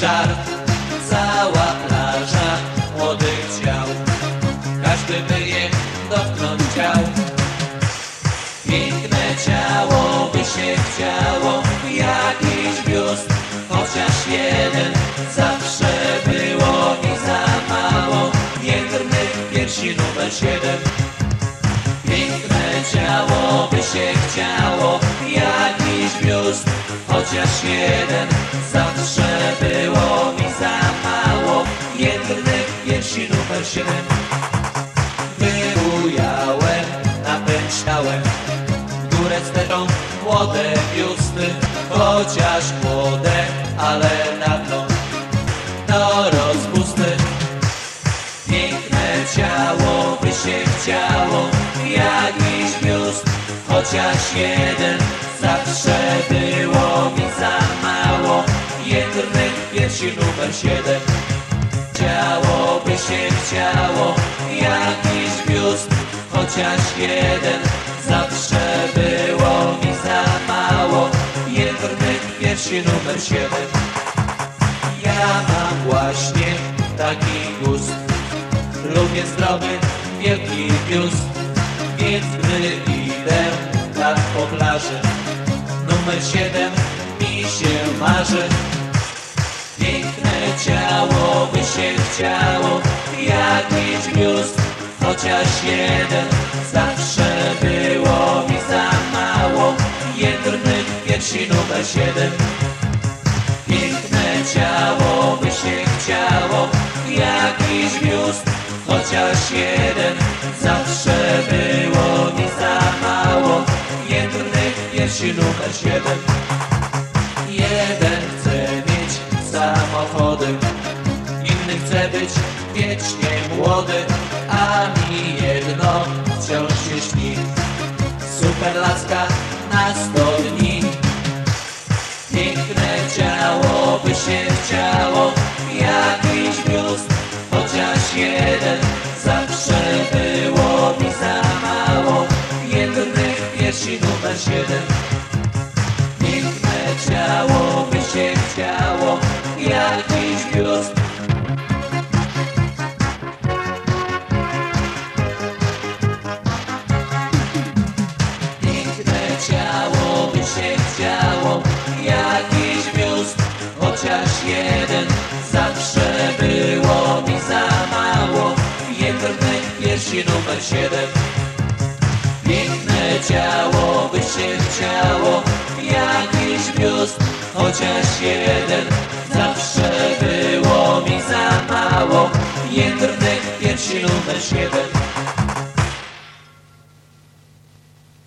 żart, cała plaża młodych ciał. Każdy by je dotknąć chciał. Piękne ciało by się chciało, jakiś biust, chociaż jeden zawsze było mi za mało. Jędrnych piersi numer siedem. Piękne ciało by się chciało, jakiś biust, chociaż jeden zawsze było mi za mało. Jędrnych piersi numer siedem. Wybujałem, napęczałem górę sterą młode biusty, chociaż młode, ale dawno do rozpusty. Piękne ciało by się chciało, jakiś biust, chociaż jeden zawsze było mi za mało. Jędrnych piersi numer siedem. Ciało by się chciało, jakiś biust, chociaż jeden zawsze było mi za mało. Jędrnych piersi numer siedem. Ja mam właśnie taki gust, lubię zdrowy, wielki biust, więc gdy idę tak po plaży, numer siedem się chciało, jakiś biust, chociaż jeden zawsze było mi za mało. Jędrnych piersi numer siedem. Piękne ciało by się chciało, jakiś biust, chociaż jeden zawsze było mi za mało. Jędrnych piersi numer siedem. Jeden inny chce być wiecznie młody, a mi jedno wciąż się śni. Super laska na sto dni. Piękne ciało by się chciało, jakiś biust, chociaż jeden zawsze było mi za mało. Jędrnych piersi numer siedem. Piersi numer siedem. Piękne ciało by się chciało, jakiś biust, chociaż jeden